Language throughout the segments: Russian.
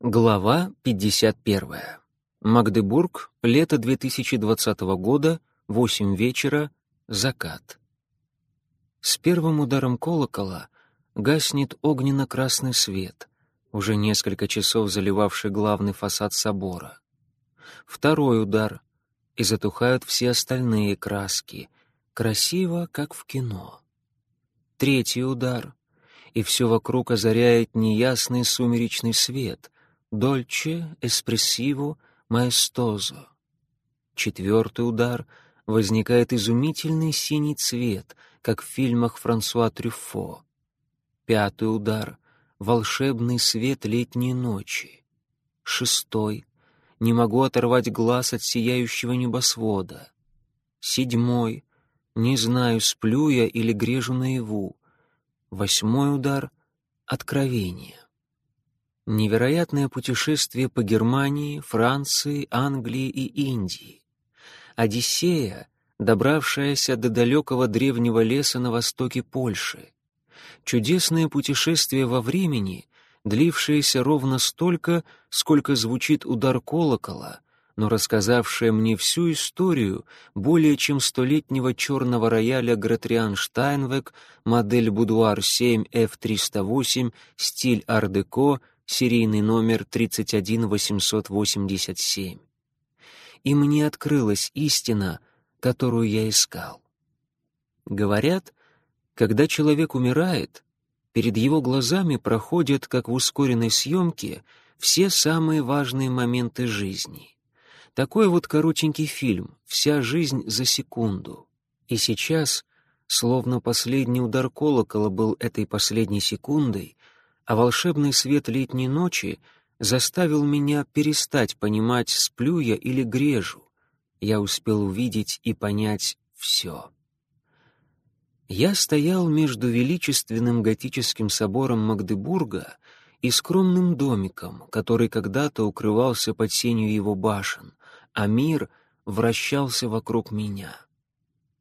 Глава 51. Магдебург, лето 2020 года, 8 вечера, закат. С первым ударом колокола гаснет огненно-красный свет, уже несколько часов заливавший главный фасад собора. Второй удар, и затухают все остальные краски, красиво, как в кино. Третий удар, и все вокруг озаряет неясный сумеречный свет — Дольче, эспрессиво, маэстозо. Четвертый удар возникает изумительный синий цвет, как в фильмах Франсуа Трюффо. Пятый удар — волшебный свет летней ночи. Шестой — не могу оторвать глаз от сияющего небосвода. Седьмой — не знаю, сплю я или грежу наяву. Восьмой удар — откровение. Невероятное путешествие по Германии, Франции, Англии и Индии. Одиссея, добравшаяся до далекого древнего леса на востоке Польши. Чудесное путешествие во времени, длившееся ровно столько, сколько звучит удар колокола, но рассказавшее мне всю историю более чем столетнего черного рояля Гратриан Штайнвек, модель Будуар 7 F308, стиль ар-деко — серийный номер 31887. И мне открылась истина, которую я искал. Говорят, когда человек умирает, перед его глазами проходят, как в ускоренной съемке, все самые важные моменты жизни. Такой вот коротенький фильм «Вся жизнь за секунду». И сейчас, словно последний удар колокола был этой последней секундой, а волшебный свет летней ночи заставил меня перестать понимать, сплю я или грежу. Я успел увидеть и понять все. Я стоял между величественным готическим собором Магдебурга и скромным домиком, который когда-то укрывался под сенью его башен, а мир вращался вокруг меня.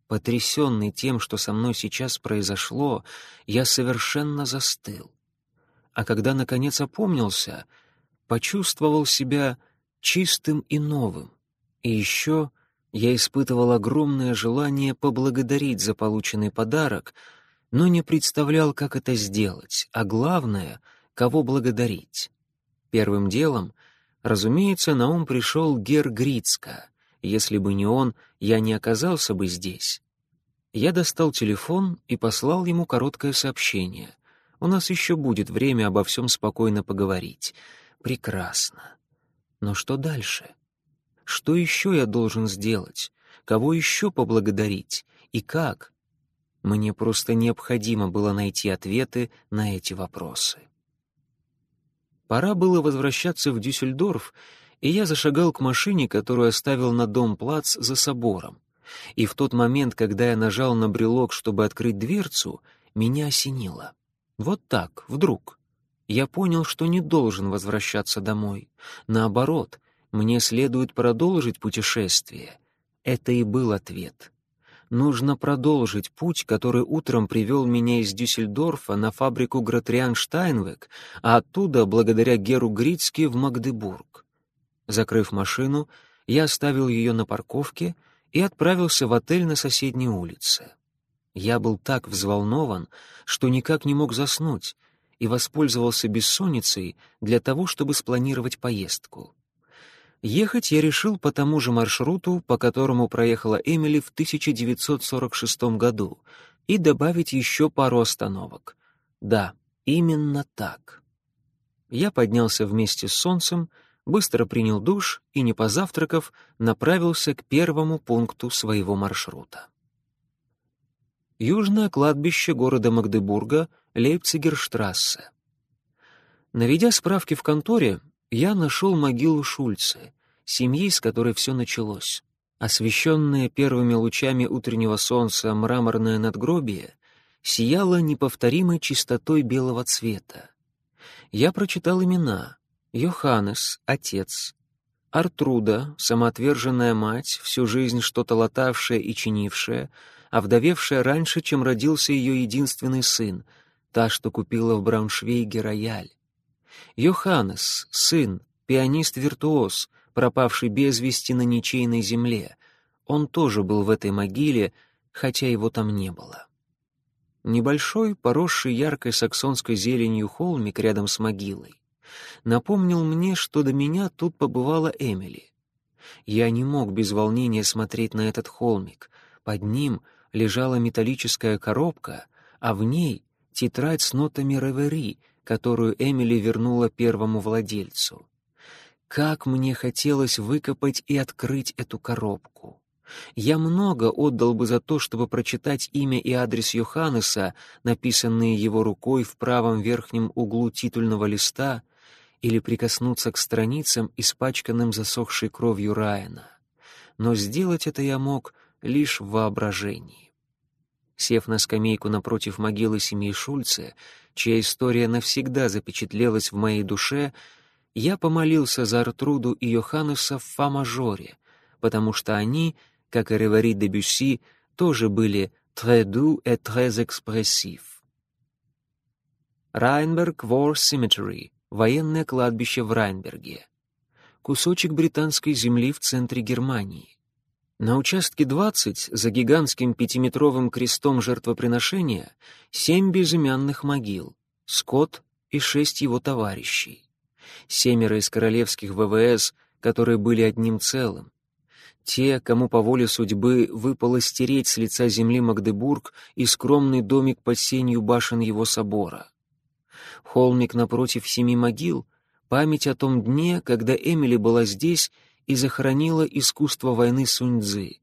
Потрясенный тем, что со мной сейчас произошло, я совершенно застыл а когда, наконец, опомнился, почувствовал себя чистым и новым. И еще я испытывал огромное желание поблагодарить за полученный подарок, но не представлял, как это сделать, а главное, кого благодарить. Первым делом, разумеется, на ум пришел Гер Грицка. Если бы не он, я не оказался бы здесь. Я достал телефон и послал ему короткое сообщение. У нас еще будет время обо всем спокойно поговорить. Прекрасно. Но что дальше? Что еще я должен сделать? Кого еще поблагодарить? И как? Мне просто необходимо было найти ответы на эти вопросы. Пора было возвращаться в Дюссельдорф, и я зашагал к машине, которую оставил на дом плац за собором. И в тот момент, когда я нажал на брелок, чтобы открыть дверцу, меня осенило. Вот так, вдруг. Я понял, что не должен возвращаться домой. Наоборот, мне следует продолжить путешествие. Это и был ответ. Нужно продолжить путь, который утром привел меня из Дюссельдорфа на фабрику Гратриан Штайнвек, а оттуда, благодаря Геру Грицке, в Магдебург. Закрыв машину, я оставил ее на парковке и отправился в отель на соседней улице. Я был так взволнован, что никак не мог заснуть, и воспользовался бессонницей для того, чтобы спланировать поездку. Ехать я решил по тому же маршруту, по которому проехала Эмили в 1946 году, и добавить еще пару остановок. Да, именно так. Я поднялся вместе с солнцем, быстро принял душ и, не позавтракав, направился к первому пункту своего маршрута южное кладбище города Магдебурга, Лейпцигерштрассе. Наведя справки в конторе, я нашел могилу Шульце, семьи, с которой все началось. Освещенное первыми лучами утреннего солнца мраморное надгробие сияло неповторимой чистотой белого цвета. Я прочитал имена. Йоханнес, отец. Артруда, самоотверженная мать, всю жизнь что-то латавшая и чинившая, овдовевшая раньше, чем родился ее единственный сын, та, что купила в Брауншвейге рояль. Йоханнес, сын, пианист-виртуоз, пропавший без вести на ничейной земле. Он тоже был в этой могиле, хотя его там не было. Небольшой, поросший яркой саксонской зеленью холмик рядом с могилой напомнил мне, что до меня тут побывала Эмили. Я не мог без волнения смотреть на этот холмик. Под ним лежала металлическая коробка, а в ней тетрадь с нотами ревери, которую Эмили вернула первому владельцу. Как мне хотелось выкопать и открыть эту коробку. Я много отдал бы за то, чтобы прочитать имя и адрес Йоханнеса, написанные его рукой в правом верхнем углу титульного листа, или прикоснуться к страницам, испачканным засохшей кровью Райана. Но сделать это я мог лишь в воображении. Сев на скамейку напротив могилы семьи Шульце, чья история навсегда запечатлелась в моей душе, я помолился за Артруду и Йоханнеса в фа-мажоре, потому что они, как и Ревари де Бюсси, тоже были «très doux et très expressif». Райнберг War Cemetery, военное кладбище в Райнберге. Кусочек британской земли в центре Германии. На участке 20, за гигантским пятиметровым крестом жертвоприношения, семь безымянных могил, Скотт и шесть его товарищей. Семеро из королевских ВВС, которые были одним целым. Те, кому по воле судьбы выпало стереть с лица земли Магдебург и скромный домик под сенью башен его собора. Холмик напротив семи могил — память о том дне, когда Эмили была здесь и захоронила искусство войны Суньцзы.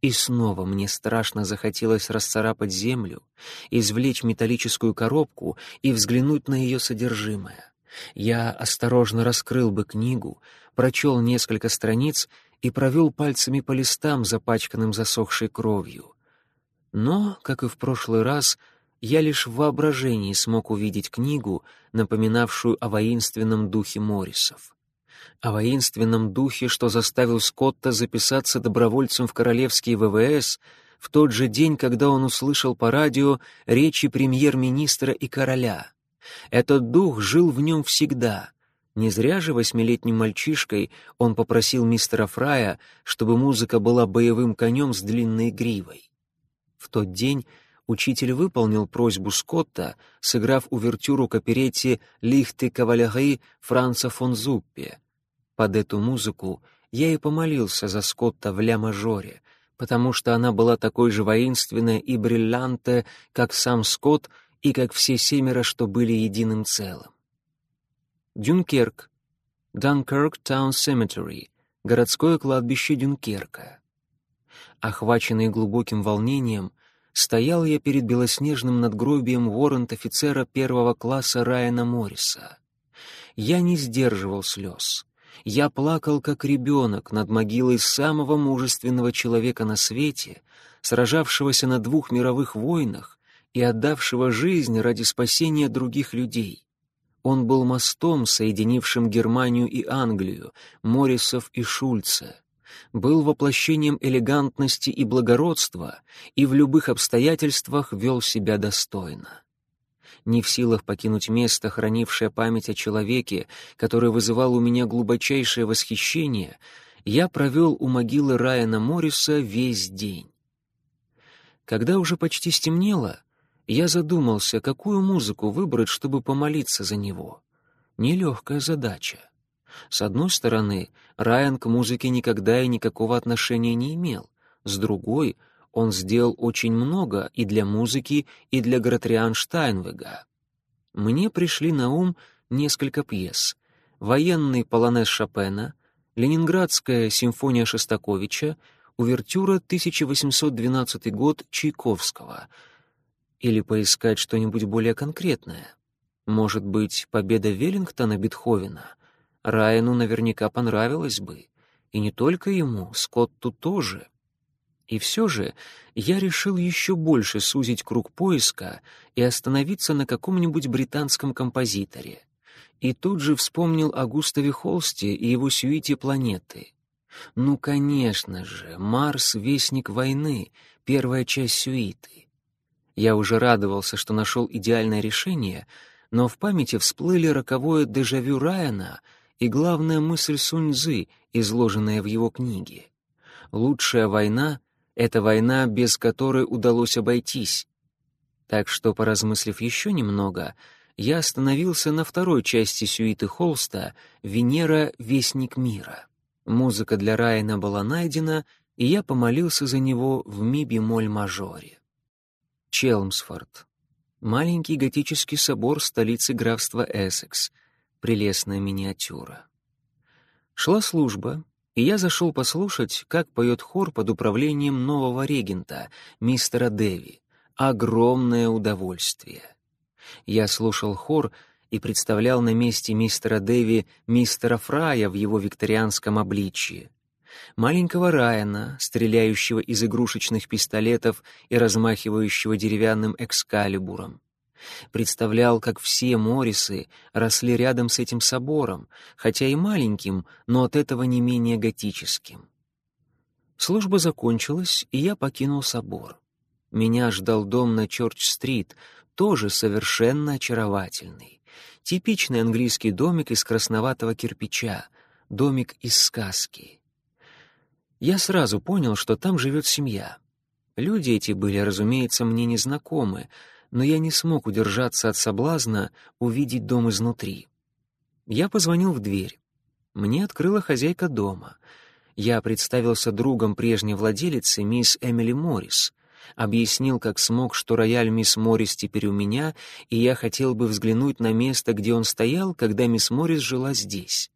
И снова мне страшно захотелось расцарапать землю, извлечь металлическую коробку и взглянуть на ее содержимое. Я осторожно раскрыл бы книгу, прочел несколько страниц и провел пальцами по листам, запачканным засохшей кровью. Но, как и в прошлый раз, — я лишь в воображении смог увидеть книгу, напоминавшую о воинственном духе Моррисов. О воинственном духе, что заставил Скотта записаться добровольцем в королевские ВВС в тот же день, когда он услышал по радио речи премьер-министра и короля. Этот дух жил в нем всегда. Не зря же восьмилетним мальчишкой он попросил мистера Фрая, чтобы музыка была боевым конем с длинной гривой. В тот день учитель выполнил просьбу Скотта, сыграв увертюру к оперетте «Лихты кавалерии» Франца фон Зуппе. Под эту музыку я и помолился за Скотта в ля-мажоре, потому что она была такой же воинственная и бриллианте, как сам Скотт и как все семеро, что были единым целым. Дюнкерк. Dunkirk Town Cemetery. Городское кладбище Дюнкерка. Охваченный глубоким волнением, стоял я перед белоснежным надгробием воррент-офицера первого класса Райана Морриса. Я не сдерживал слез. Я плакал, как ребенок, над могилой самого мужественного человека на свете, сражавшегося на двух мировых войнах и отдавшего жизнь ради спасения других людей. Он был мостом, соединившим Германию и Англию, Моррисов и Шульца был воплощением элегантности и благородства и в любых обстоятельствах вел себя достойно. Не в силах покинуть место, хранившее память о человеке, который вызывал у меня глубочайшее восхищение, я провел у могилы Райана Морриса весь день. Когда уже почти стемнело, я задумался, какую музыку выбрать, чтобы помолиться за него. Нелегкая задача. С одной стороны, Райан к музыке никогда и никакого отношения не имел. С другой, он сделал очень много и для музыки, и для Гратриан Штайнвега. Мне пришли на ум несколько пьес. «Военный полонез Шопена», «Ленинградская симфония Шостаковича», «Увертюра 1812 год» Чайковского. Или поискать что-нибудь более конкретное. Может быть, «Победа Веллингтона» Бетховена — Райану наверняка понравилось бы. И не только ему, Скотту тоже. И все же я решил еще больше сузить круг поиска и остановиться на каком-нибудь британском композиторе. И тут же вспомнил о Густаве Холсте и его сюите «Планеты». Ну, конечно же, Марс — вестник войны, первая часть сюиты. Я уже радовался, что нашел идеальное решение — но в памяти всплыли роковое дежавю Райана и главная мысль Сунь-Дзы, изложенная в его книге. «Лучшая война — это война, без которой удалось обойтись». Так что, поразмыслив еще немного, я остановился на второй части сюиты Холста «Венера — вестник мира». Музыка для Райана была найдена, и я помолился за него в ми-бемоль-мажоре. Челмсфорд. Маленький готический собор столицы графства Эссекс. Прелестная миниатюра. Шла служба, и я зашел послушать, как поет хор под управлением нового регента, мистера Дэви. Огромное удовольствие. Я слушал хор и представлял на месте мистера Дэви мистера Фрая в его викторианском обличье. Маленького Райана, стреляющего из игрушечных пистолетов и размахивающего деревянным экскалибуром. Представлял, как все Моррисы росли рядом с этим собором, хотя и маленьким, но от этого не менее готическим. Служба закончилась, и я покинул собор. Меня ждал дом на Чорч-стрит, тоже совершенно очаровательный. Типичный английский домик из красноватого кирпича, домик из сказки. Я сразу понял, что там живет семья. Люди эти были, разумеется, мне незнакомы, но я не смог удержаться от соблазна увидеть дом изнутри. Я позвонил в дверь. Мне открыла хозяйка дома. Я представился другом прежней владелицы, мисс Эмили Моррис. Объяснил, как смог, что рояль мисс Моррис теперь у меня, и я хотел бы взглянуть на место, где он стоял, когда мисс Моррис жила здесь.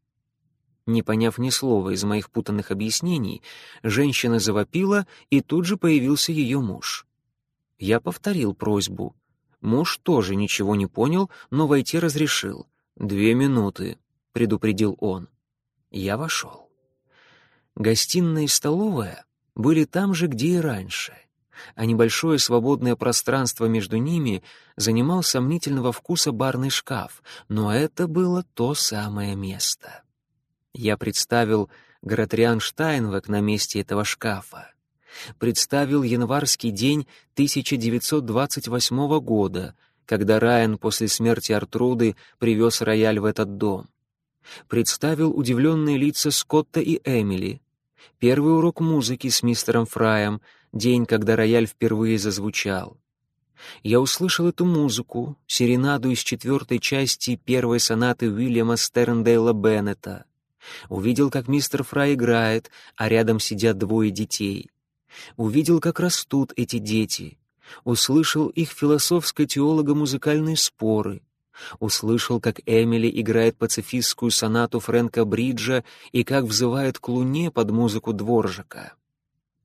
Не поняв ни слова из моих путанных объяснений, женщина завопила, и тут же появился ее муж. Я повторил просьбу. Муж тоже ничего не понял, но войти разрешил. «Две минуты», — предупредил он. Я вошел. Гостиная и столовая были там же, где и раньше, а небольшое свободное пространство между ними занимал сомнительного вкуса барный шкаф, но это было то самое место. Я представил Гратриан Штайнвек на месте этого шкафа представил январский день 1928 года, когда Райан после смерти Артруды привез рояль в этот дом. Представил удивленные лица Скотта и Эмили. Первый урок музыки с мистером Фраем, день, когда рояль впервые зазвучал. Я услышал эту музыку, серенаду из четвертой части первой сонаты Уильяма Стерндейла Беннета. Увидел, как мистер Фрай играет, а рядом сидят двое детей Увидел, как растут эти дети. Услышал их философско-теолого-музыкальные споры. Услышал, как Эмили играет пацифистскую сонату Фрэнка Бриджа и как взывает к луне под музыку дворжика.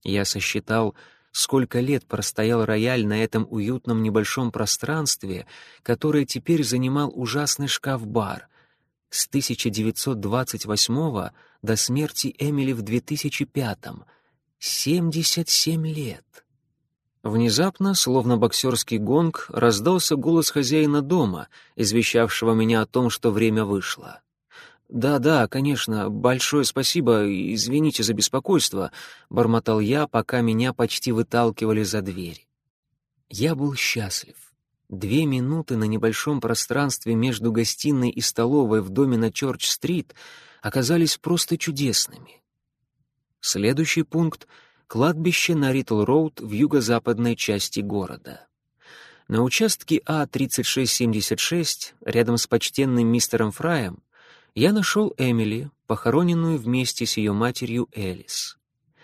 Я сосчитал, сколько лет простоял рояль на этом уютном небольшом пространстве, которое теперь занимал ужасный шкаф-бар. С 1928 до смерти Эмили в 2005. 77 лет. Внезапно, словно боксерский гонг, раздался голос хозяина дома, извещавшего меня о том, что время вышло. «Да-да, конечно, большое спасибо, извините за беспокойство», — бормотал я, пока меня почти выталкивали за дверь. Я был счастлив. Две минуты на небольшом пространстве между гостиной и столовой в доме на Чорч-стрит оказались просто чудесными. Следующий пункт — кладбище на Ритл-Роуд в юго-западной части города. На участке А-3676, рядом с почтенным мистером Фраем, я нашел Эмили, похороненную вместе с ее матерью Элис.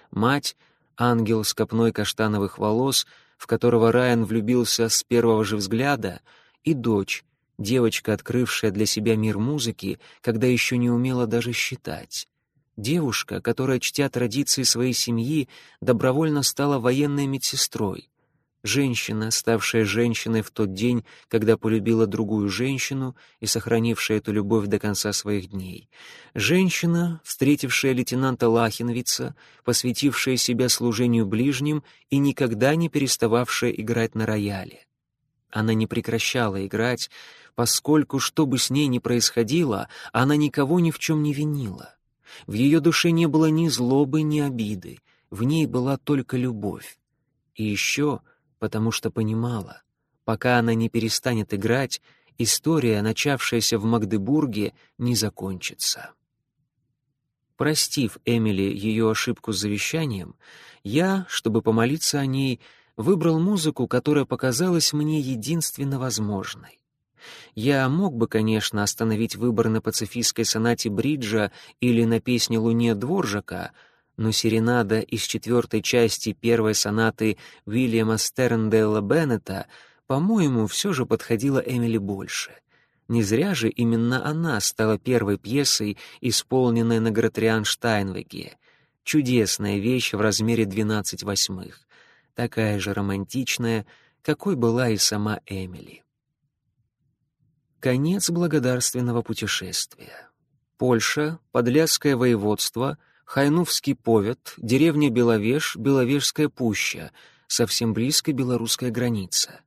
Мать — ангел с копной каштановых волос, в которого Райан влюбился с первого же взгляда, и дочь, девочка, открывшая для себя мир музыки, когда еще не умела даже считать. Девушка, которая, чтя традиции своей семьи, добровольно стала военной медсестрой. Женщина, ставшая женщиной в тот день, когда полюбила другую женщину и сохранившая эту любовь до конца своих дней. Женщина, встретившая лейтенанта Лахинвица, посвятившая себя служению ближним и никогда не перестававшая играть на рояле. Она не прекращала играть, поскольку, что бы с ней ни происходило, она никого ни в чем не винила. В ее душе не было ни злобы, ни обиды, в ней была только любовь. И еще потому что понимала, пока она не перестанет играть, история, начавшаяся в Магдебурге, не закончится. Простив Эмили ее ошибку с завещанием, я, чтобы помолиться о ней, выбрал музыку, которая показалась мне единственно возможной. Я мог бы, конечно, остановить выбор на пацифистской сонате Бриджа или на песне «Луне» Дворжака, но серенада из четвертой части первой сонаты Уильяма Стерндейла Беннета, по-моему, все же подходила Эмили больше. Не зря же именно она стала первой пьесой, исполненной на Гратриан Штайнвеге. Чудесная вещь в размере 12 восьмых. Такая же романтичная, какой была и сама Эмили. Конец благодарственного путешествия. Польша, Подляское воеводство, Хайнувский повет, деревня Беловеж, Беловежская пуща, совсем близко белорусская граница.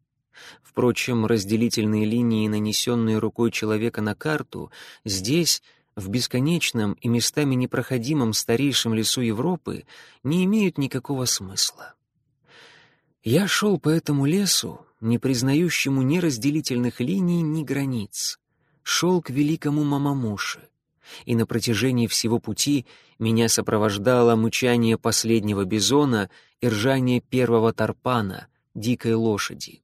Впрочем, разделительные линии, нанесенные рукой человека на карту, здесь, в бесконечном и местами непроходимом старейшем лесу Европы, не имеют никакого смысла. Я шел по этому лесу, не признающему ни разделительных линий, ни границ. Шел к великому Мамамуши, и на протяжении всего пути меня сопровождало мычание последнего бизона и ржание первого тарпана, дикой лошади.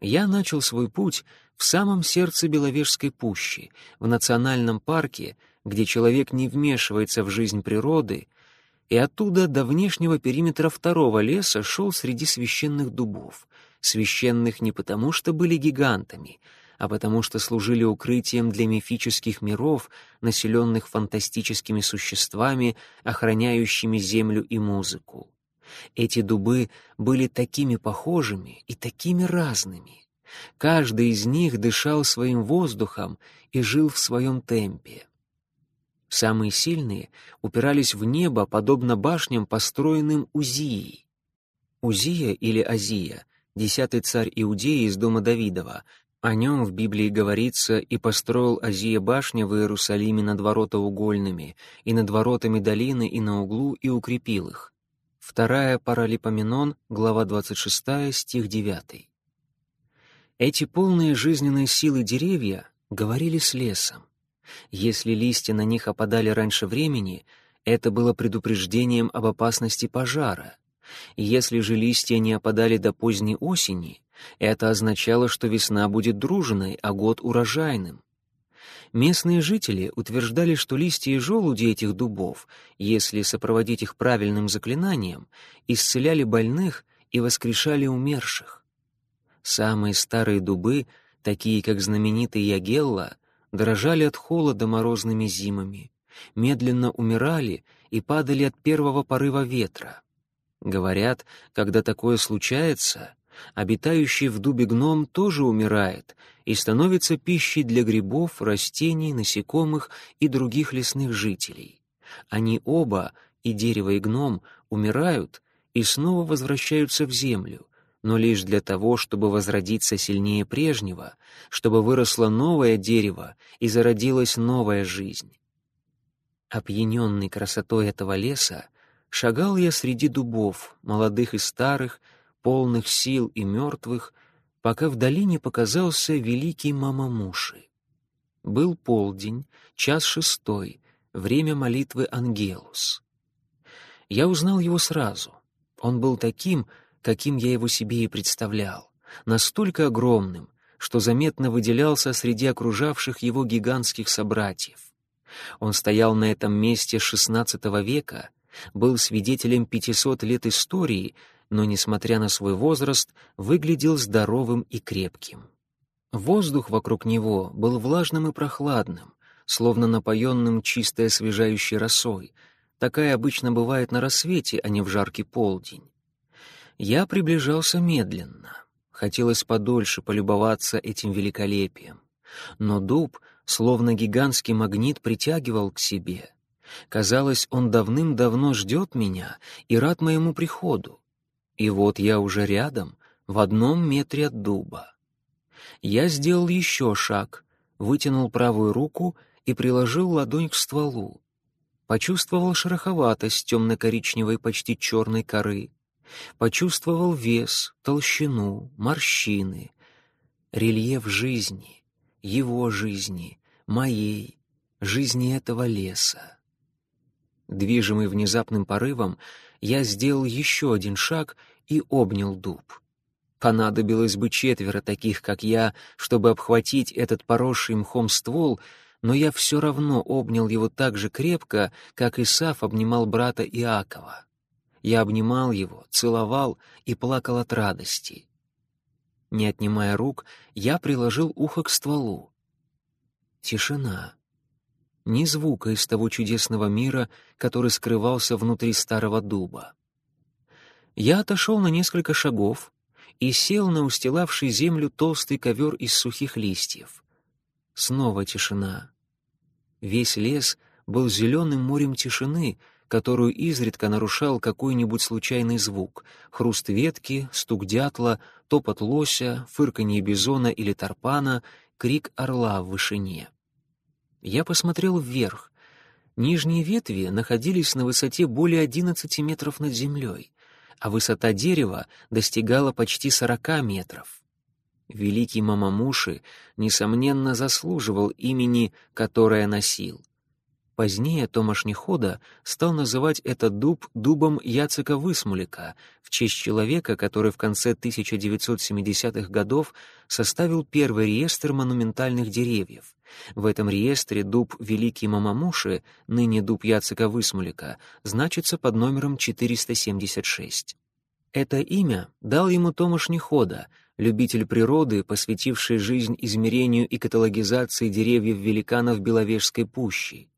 Я начал свой путь в самом сердце Беловежской пущи, в национальном парке, где человек не вмешивается в жизнь природы, и оттуда до внешнего периметра второго леса шел среди священных дубов, священных не потому, что были гигантами, а потому что служили укрытием для мифических миров, населенных фантастическими существами, охраняющими землю и музыку. Эти дубы были такими похожими и такими разными. Каждый из них дышал своим воздухом и жил в своем темпе. Самые сильные упирались в небо, подобно башням, построенным Узией. Узия или Азия десятый царь Иудеи из дома Давидова. О нем в Библии говорится «И построил Азия башня в Иерусалиме над воротоугольными, и над воротами долины, и на углу, и укрепил их». Вторая Паралипоменон, глава 26, стих 9. Эти полные жизненной силы деревья говорили с лесом. Если листья на них опадали раньше времени, это было предупреждением об опасности пожара. Если же листья не опадали до поздней осени, это означало, что весна будет дружной, а год урожайным. Местные жители утверждали, что листья и желуди этих дубов, если сопроводить их правильным заклинанием, исцеляли больных и воскрешали умерших. Самые старые дубы, такие как знаменитый Ягелла, дрожали от холода морозными зимами, медленно умирали и падали от первого порыва ветра. Говорят, когда такое случается, обитающий в дубе гном тоже умирает и становится пищей для грибов, растений, насекомых и других лесных жителей. Они оба, и дерево, и гном, умирают и снова возвращаются в землю, но лишь для того, чтобы возродиться сильнее прежнего, чтобы выросло новое дерево и зародилась новая жизнь. Опьяненный красотой этого леса, Шагал я среди дубов, молодых и старых, полных сил и мертвых, пока в долине показался великий Мамамуши. Был полдень, час шестой, время молитвы Ангелус. Я узнал его сразу. Он был таким, каким я его себе и представлял, настолько огромным, что заметно выделялся среди окружавших его гигантских собратьев. Он стоял на этом месте XVI века, был свидетелем 500 лет истории, но, несмотря на свой возраст, выглядел здоровым и крепким. Воздух вокруг него был влажным и прохладным, словно напоенным чистой освежающей росой. Такая обычно бывает на рассвете, а не в жаркий полдень. Я приближался медленно. Хотелось подольше полюбоваться этим великолепием. Но дуб, словно гигантский магнит, притягивал к себе — Казалось, он давным-давно ждет меня и рад моему приходу. И вот я уже рядом, в одном метре от дуба. Я сделал еще шаг, вытянул правую руку и приложил ладонь к стволу. Почувствовал шероховатость темно-коричневой, почти черной коры. Почувствовал вес, толщину, морщины. Рельеф жизни, его жизни, моей, жизни этого леса. Движимый внезапным порывом, я сделал еще один шаг и обнял дуб. Понадобилось бы четверо таких, как я, чтобы обхватить этот поросший мхом ствол, но я все равно обнял его так же крепко, как Исаф обнимал брата Иакова. Я обнимал его, целовал и плакал от радости. Не отнимая рук, я приложил ухо к стволу. Тишина. Ни звука из того чудесного мира, который скрывался внутри старого дуба. Я отошел на несколько шагов и сел на устилавший землю толстый ковер из сухих листьев. Снова тишина. Весь лес был зеленым морем тишины, которую изредка нарушал какой-нибудь случайный звук — хруст ветки, стук дятла, топот лося, фырканье бизона или тарпана, крик орла в вышине. Я посмотрел вверх. Нижние ветви находились на высоте более 11 метров над землей, а высота дерева достигала почти 40 метров. Великий Мамамуши, несомненно, заслуживал имени, которое носил. Позднее Томаш Нехода стал называть этот дуб дубом Яцека Высмулика в честь человека, который в конце 1970-х годов составил первый реестр монументальных деревьев. В этом реестре дуб Великий Мамамуши, ныне дуб Яцека Высмулика, значится под номером 476. Это имя дал ему Томаш Нехода, любитель природы, посвятивший жизнь измерению и каталогизации деревьев великанов Беловежской пущи.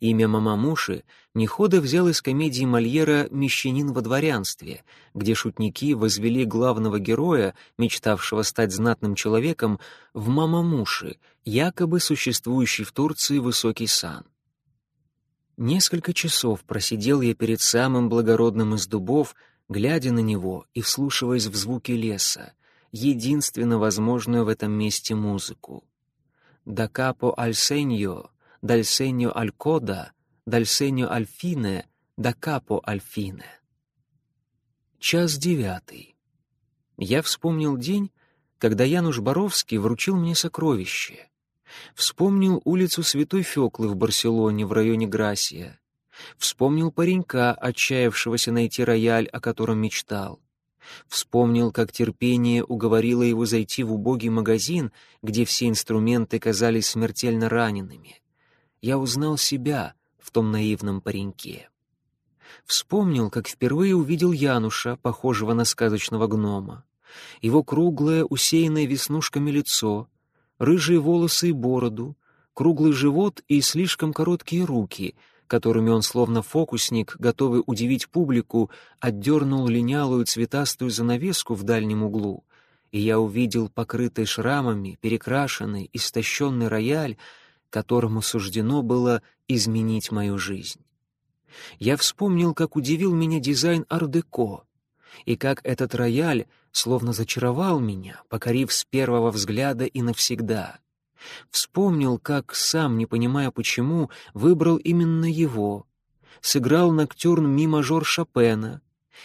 Имя Мамамуши Нехода взял из комедии Мольера «Мещанин во дворянстве», где шутники возвели главного героя, мечтавшего стать знатным человеком, в Мамамуши, якобы существующий в Турции высокий сан. Несколько часов просидел я перед самым благородным из дубов, глядя на него и вслушиваясь в звуки леса, единственно возможную в этом месте музыку. «Да капо аль сеньо», segno al fine, da capo al fine. Час девятый. Я вспомнил день, когда Януш Боровский вручил мне сокровище. Вспомнил улицу Святой Феклы в Барселоне в районе Грасия. Вспомнил паренька, отчаявшегося найти рояль, о котором мечтал. Вспомнил, как терпение уговорило его зайти в убогий магазин, где все инструменты казались смертельно ранеными я узнал себя в том наивном пареньке. Вспомнил, как впервые увидел Януша, похожего на сказочного гнома. Его круглое, усеянное веснушками лицо, рыжие волосы и бороду, круглый живот и слишком короткие руки, которыми он, словно фокусник, готовый удивить публику, отдернул линялую цветастую занавеску в дальнем углу, и я увидел покрытый шрамами, перекрашенный, истощенный рояль, которому суждено было изменить мою жизнь. Я вспомнил, как удивил меня дизайн ар-деко, и как этот рояль словно зачаровал меня, покорив с первого взгляда и навсегда. Вспомнил, как, сам не понимая почему, выбрал именно его. Сыграл ноктюрн ми-мажор Шопена,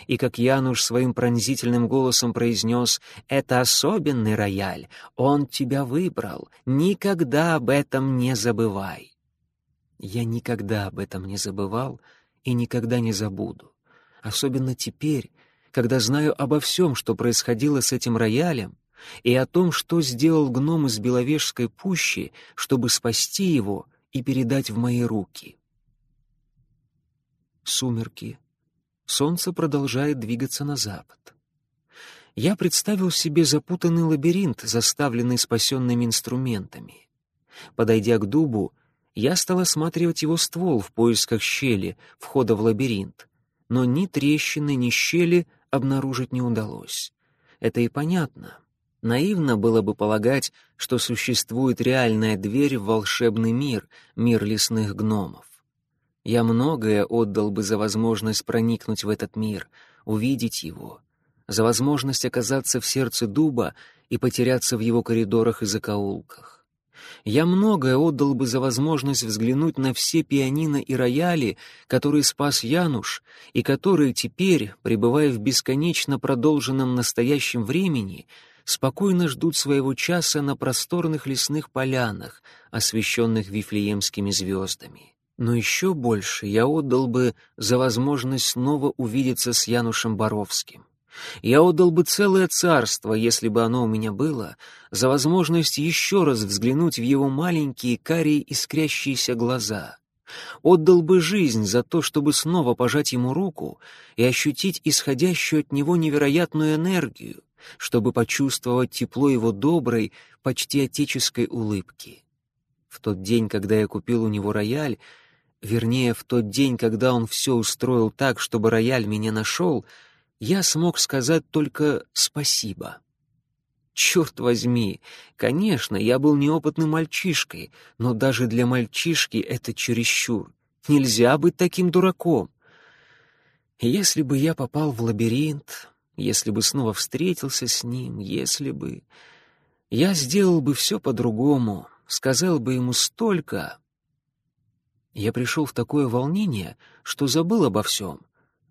и как Януш своим пронзительным голосом произнес «Это особенный рояль, он тебя выбрал, никогда об этом не забывай». Я никогда об этом не забывал и никогда не забуду, особенно теперь, когда знаю обо всем, что происходило с этим роялем, и о том, что сделал гном из Беловежской пущи, чтобы спасти его и передать в мои руки. Сумерки Солнце продолжает двигаться на запад. Я представил себе запутанный лабиринт, заставленный спасенными инструментами. Подойдя к дубу, я стал осматривать его ствол в поисках щели, входа в лабиринт, но ни трещины, ни щели обнаружить не удалось. Это и понятно. Наивно было бы полагать, что существует реальная дверь в волшебный мир, мир лесных гномов. Я многое отдал бы за возможность проникнуть в этот мир, увидеть его, за возможность оказаться в сердце дуба и потеряться в его коридорах и закоулках. Я многое отдал бы за возможность взглянуть на все пианино и рояли, которые спас Януш, и которые теперь, пребывая в бесконечно продолженном настоящем времени, спокойно ждут своего часа на просторных лесных полянах, освещенных вифлеемскими звездами. Но еще больше я отдал бы за возможность снова увидеться с Янушем Боровским. Я отдал бы целое царство, если бы оно у меня было, за возможность еще раз взглянуть в его маленькие карие искрящиеся глаза. Отдал бы жизнь за то, чтобы снова пожать ему руку и ощутить исходящую от него невероятную энергию, чтобы почувствовать тепло его доброй, почти отеческой улыбки. В тот день, когда я купил у него рояль, вернее, в тот день, когда он все устроил так, чтобы рояль меня нашел, я смог сказать только «спасибо». Черт возьми, конечно, я был неопытным мальчишкой, но даже для мальчишки это чересчур. Нельзя быть таким дураком. Если бы я попал в лабиринт, если бы снова встретился с ним, если бы... Я сделал бы все по-другому, сказал бы ему столько... Я пришел в такое волнение, что забыл обо всем,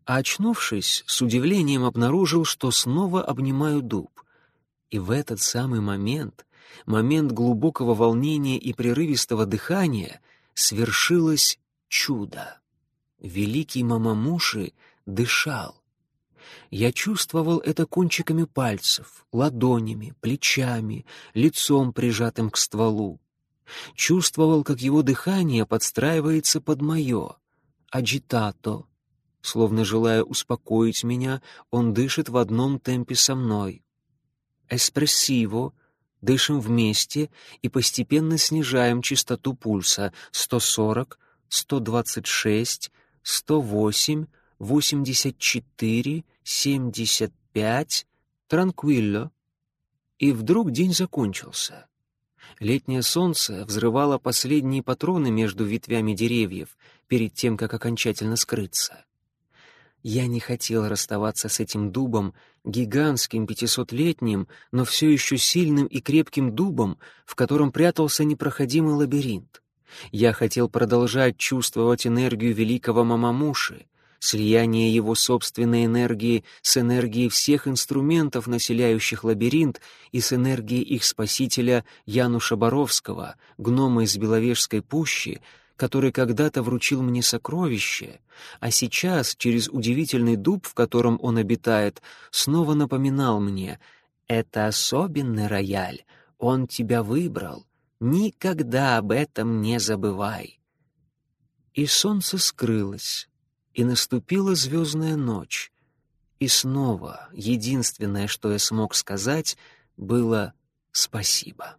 а очнувшись, с удивлением обнаружил, что снова обнимаю дуб. И в этот самый момент, момент глубокого волнения и прерывистого дыхания, свершилось чудо. Великий Мамамуши дышал. Я чувствовал это кончиками пальцев, ладонями, плечами, лицом, прижатым к стволу. Чувствовал, как его дыхание подстраивается под мое. Аджитато. Словно желая успокоить меня, он дышит в одном темпе со мной. Эспрессиво. Дышим вместе и постепенно снижаем частоту пульса 140, 126, 108, 84, 75, транквилло. И вдруг день закончился. Летнее солнце взрывало последние патроны между ветвями деревьев перед тем, как окончательно скрыться. Я не хотел расставаться с этим дубом, гигантским пятисотлетним, но все еще сильным и крепким дубом, в котором прятался непроходимый лабиринт. Я хотел продолжать чувствовать энергию великого Мамамуши, слияние его собственной энергии с энергией всех инструментов, населяющих лабиринт, и с энергией их спасителя Януша Боровского, гнома из Беловежской пущи, который когда-то вручил мне сокровище, а сейчас, через удивительный дуб, в котором он обитает, снова напоминал мне «Это особенный рояль, он тебя выбрал, никогда об этом не забывай». И солнце скрылось, и наступила звездная ночь. И снова единственное, что я смог сказать, было «спасибо».